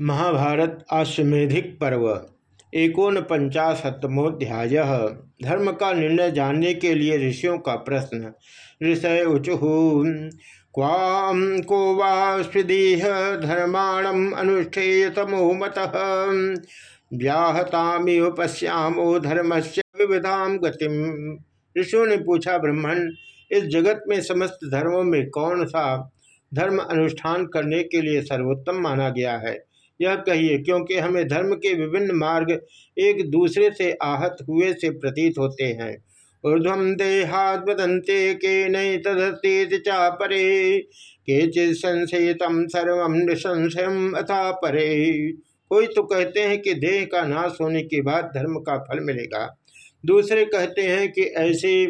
महाभारत आश्वेधिक पर्व एकोन पंचाशतमोध्याय धर्म का निर्णय जानने के लिए ऋषियों का प्रश्न, ऋषय उचु क्वाम को वास्पदीह धर्माणम अनुष्ठेय तमो मत व्याहतामिव पश्यामो धर्म से विविधाम गतिम। ऋषियों ने पूछा, ब्रह्मण, इस जगत में समस्त धर्मों में कौन सा धर्म अनुष्ठान करने के लिए सर्वोत्तम माना गया है? यह कहिए, क्योंकि हमें धर्म के विभिन्न मार्ग एक दूसरे से आहत हुए से प्रतीत होते हैं। ऊर्धम देहात बदंते के नई तदस्ती चा परे के चित संशयतम सर्व निसंशयम अथा परे। कोई तो कहते हैं कि देह का नाश होने के बाद धर्म का फल मिलेगा। दूसरे कहते हैं कि ऐसी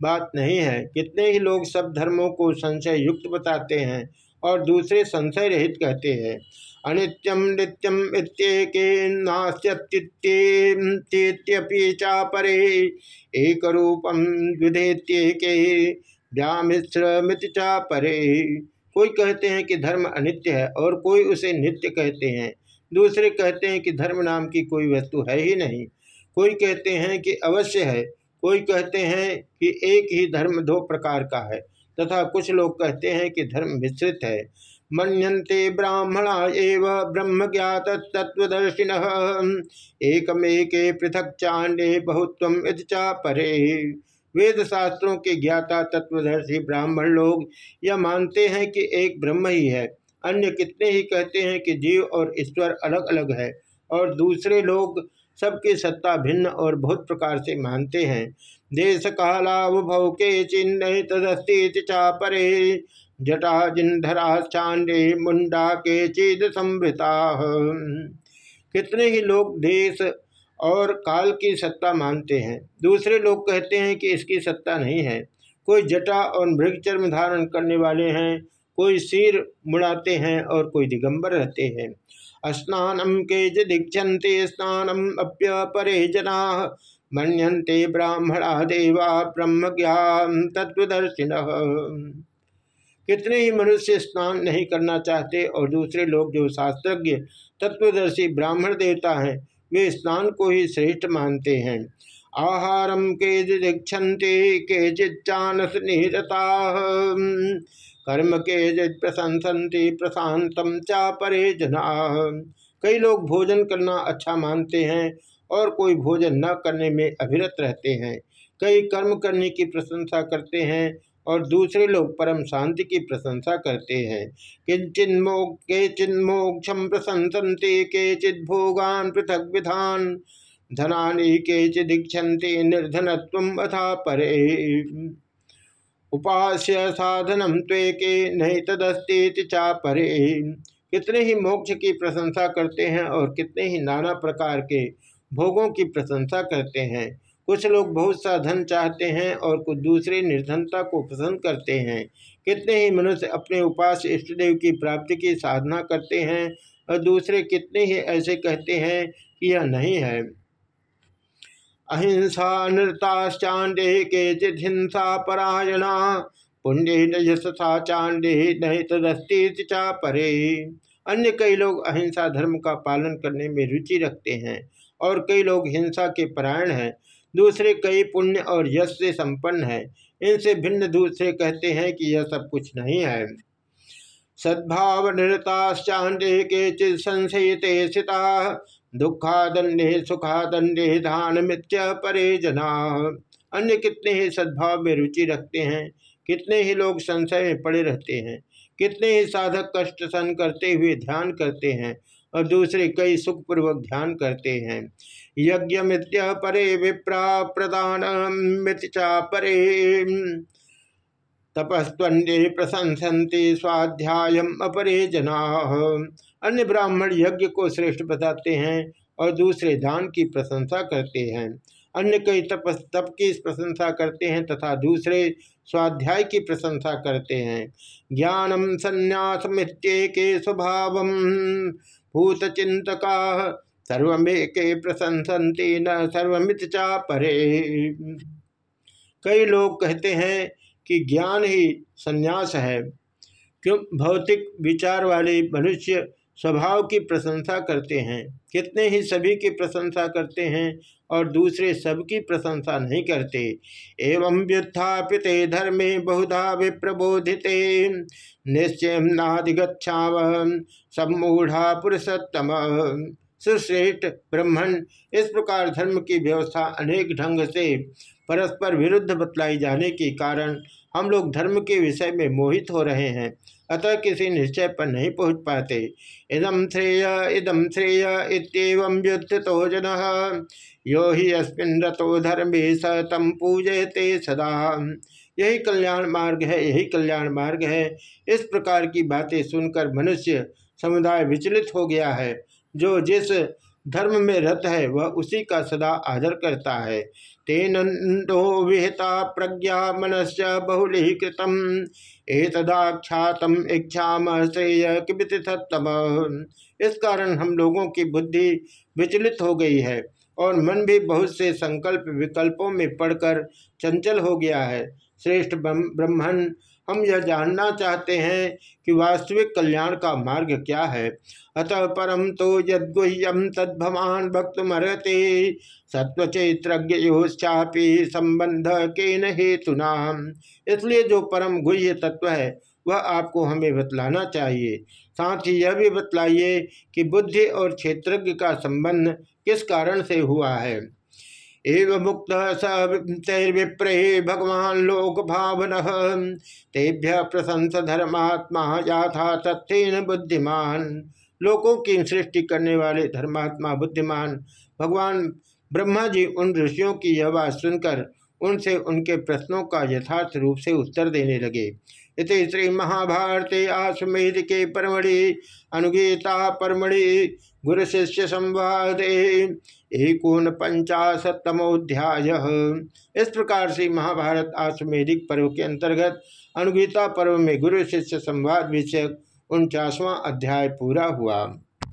बात नहीं है। कितने ही लोग सब धर्मों को संशय युक्त बताते हैं और दूसरे संशय रहित कहते हैं। अनित्यम नित्यम इत्येके नास्त्यप्यपि चापरे। एक रूपम विधेत्येके व्यामिश्रमित चापरे। कोई कहते हैं कि धर्म अनित्य है और कोई उसे नित्य कहते हैं। दूसरे कहते हैं कि धर्म नाम की कोई वस्तु है ही नहीं। कोई कहते हैं कि अवश्य है। कोई कहते हैं कि एक ही धर्म दो प्रकार का है। तथा कुछ लोग कहते हैं कि धर्म मिश्रित है। मनते ब्राह्मणा एव ब्रह्म ज्ञात तत्वदर्शिन एकमेके पृथक चांडे बहुत्व चा परे। वेद शास्त्रों के ज्ञाता तत्वदर्शी ब्राह्मण लोग यह मानते हैं कि एक ब्रह्म ही है। अन्य कितने ही कहते हैं कि जीव और ईश्वर अलग अलग है और दूसरे लोग सबकी सत्ता भिन्न और बहुत प्रकार से मानते हैं। देश कालावभव के चिन्ह तदस्ती चा परे जटा जिन्धरा चांडे मुंडा के चीद संवृता। कितने ही लोग देश और काल की सत्ता मानते हैं। दूसरे लोग कहते हैं कि इसकी सत्ता नहीं है। कोई जटा और मृग चर्म धारण करने वाले हैं कोई सिर मुड़ाते हैं और कोई दिगंबर रहते हैं। स्नानम के दीक्षते स्नानम अप्य जना मनते ब्राह्मणा देवा ब्रह्म ज्ञान तत्वदर्शिन कितने ही मनुष्य स्नान नहीं करना चाहते और दूसरे लोग जो शास्त्रज्ञ तत्वदर्शी ब्राह्मण देवता हैं, वे स्नान को ही श्रेष्ठ मानते हैं। आहारम के दीक्षते के चिच्चानस कर्म के प्रशंसन्ति प्रशांतम चा परे जना। कई लोग भोजन करना अच्छा मानते हैं और कोई भोजन न करने में अभिरत रहते हैं। कई कर्म करने की प्रशंसा करते हैं और दूसरे लोग परम शांति की प्रशंसा करते हैं। किंचिन्मो के चिन्मोक्षम प्रशंसते के चिद भोगान पृथक विधान। धनानी के चिदीक्षते निर्धनत्व अथा परे उपास्य साधनम त्वे के नहीं तदस्ती चा परे कितने ही मोक्ष की प्रशंसा करते हैं और कितने ही नाना प्रकार के भोगों की प्रशंसा करते हैं। कुछ लोग बहुत सा धन चाहते हैं और कुछ दूसरे निर्धनता को पसंद करते हैं। कितने ही मनुष्य अपने उपास इष्ट देव की प्राप्ति की साधना करते हैं और दूसरे कितने ही ऐसे कहते हैं कि यह नहीं है। अहिंसा नृताश्चांडे के हिंसा परायणा। पुण्य यशसा चांडे नहीं तदस्ती चा परे। अन्य कई लोग अहिंसा धर्म का पालन करने में रुचि रखते हैं और कई लोग हिंसा के परायण हैं। दूसरे कई पुण्य और यश से संपन्न है। इनसे भिन्न दूसरे कहते हैं कि यह सब कुछ नहीं है। सद्भाव निरताश्चांडे के चित संशयते सिता दुखादंडे सुखादंडे धान मिथ्य परे जना। अन्य कितने ही सद्भाव में रुचि रखते हैं, कितने ही लोग संशय में पड़े रहते हैं, कितने ही साधक कष्ट सहन करते हुए ध्यान करते हैं और दूसरे कई सुखपूर्वक ध्यान करते हैं। यज्ञ मित्य परे, विप्रा प्रदान मित्या परे। तपस्वन्य प्रशंसन्ति स्वाध्याय अपरे जना। अन्य ब्राह्मण यज्ञ को श्रेष्ठ बताते हैं और दूसरे दान की प्रशंसा करते हैं। अन्य कई तपस, तप की प्रशंसा करते हैं तथा दूसरे स्वाध्याय की प्रशंसा करते हैं। ज्ञानम संन्यास मित्य के स्वभाव भूत चिंतका सर्वे प्रशंसन्ति न सर्वमित चा परे। कई लोग कहते हैं कि ज्ञान ही संन्यास है। क्यों? भौतिक विचार वाले मनुष्य स्वभाव की प्रशंसा करते हैं। कितने ही सभी की प्रशंसा करते हैं और दूसरे सबकी प्रशंसा नहीं करते। एवं व्युत्थापित धर्मे बहुधा विप्रबोधिते। निश्चय नादिगछाव सम्मूढ़ा पुरुषोत्तम। सुश्रेष्ठ ब्रह्मण, इस प्रकार धर्म की व्यवस्था अनेक ढंग से परस्पर विरुद्ध बतलाई जाने के कारण हम लोग धर्म के विषय में मोहित हो रहे हैं। अतः किसी निश्चय पर नहीं पहुँच पाते। इदम श्रेय इदम श्रेय इतम तो जन। यो ही अस्मिन रतो धर्मे स तम पूजयते सदा। यही कल्याण मार्ग है, यही कल्याण मार्ग है। इस प्रकार की बातें सुनकर मनुष्य समुदाय विचलित हो गया है। जो जिस धर्म में रत है, वह उसी का सदा आदर करता है। तेनो विहिता प्रज्ञा मनस्य बहुलीकृतम। एतदाख्यातम इच्छा श्रेय कितम इस कारण हम लोगों की बुद्धि विचलित हो गई है। और मन भी बहुत से संकल्प विकल्पों में पड़कर चंचल हो गया है। श्रेष्ठ ब्रह्मण हम यह जानना चाहते हैं कि वास्तविक कल्याण का मार्ग क्या है। अतः परम तो यदगुह्यम तद्भवान भक्त मरते सत्वचैत्रज्ञोश्चापी संबंध के न हेतुना इसलिए जो परम गुह्य तत्व है, वह आपको हमें बतलाना चाहिए। साथ ही यह भी बतलाइए कि बुद्धि और क्षेत्रज्ञ का संबंध किस कारण से हुआ है? एव मुक्त सैर्विप्रहे भगवान लोक भावन तेभ्य प्रशंस धर्मात्मा याथा तथ्यन बुद्धिमान। लोगों की सृष्टि करने वाले धर्मात्मा बुद्धिमान। भगवान ब्रह्मा जी उन ऋषियों की यह बात सुनकर उनसे उनके प्रश्नों का यथार्थ रूप से उत्तर देने लगे। इत श्री महाभारते आश्वेद के परमणि अनुगीता परमणि गुरु शिष्य संवाद, एकोन पंचाशतमोध्याय इस प्रकार से महाभारत आश्वेदिक पर्व के अंतर्गत अनुगीता पर्व में गुरु शिष्य संवाद विषयक उनचासवां अध्याय पूरा हुआ।